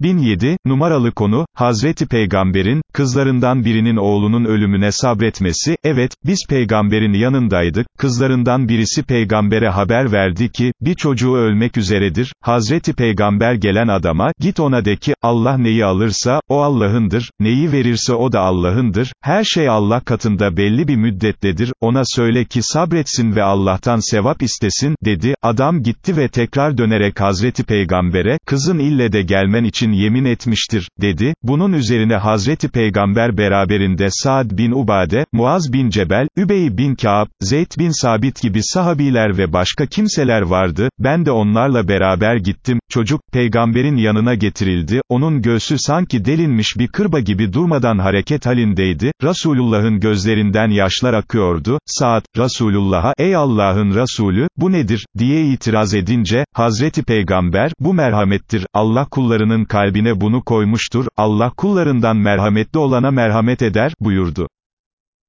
1007, numaralı konu, Hazreti Peygamber'in, kızlarından birinin oğlunun ölümüne sabretmesi, evet, biz peygamberin yanındaydık, kızlarından birisi peygambere haber verdi ki, bir çocuğu ölmek üzeredir, Hazreti Peygamber gelen adama, git ona de ki, Allah neyi alırsa, o Allah'ındır, neyi verirse o da Allah'ındır, her şey Allah katında belli bir müddettedir, ona söyle ki sabretsin ve Allah'tan sevap istesin, dedi, adam gitti ve tekrar dönerek Hazreti Peygamber'e, kızın ille de gelmen için yemin etmiştir, dedi, bunun üzerine Hazreti Peygamber beraberinde Saad bin Ubade, Muaz bin Cebel, Übey bin Ka'b, Zeyd bin Sabit gibi sahabiler ve başka kimseler vardı, ben de onlarla beraber gittim, çocuk, peygamberin yanına getirildi, onun göğsü sanki delinmiş bir kırba gibi durmadan hareket halindeydi, Resulullah'ın gözlerinden yaşlar akıyordu, Saad, Resulullah'a, ey Allah'ın Resulü, bu nedir, diye itiraz edince, Hazreti Peygamber, bu merhamettir, Allah kullarının kalbine bunu koymuştur, Allah kullarından merhametli olana merhamet eder, buyurdu.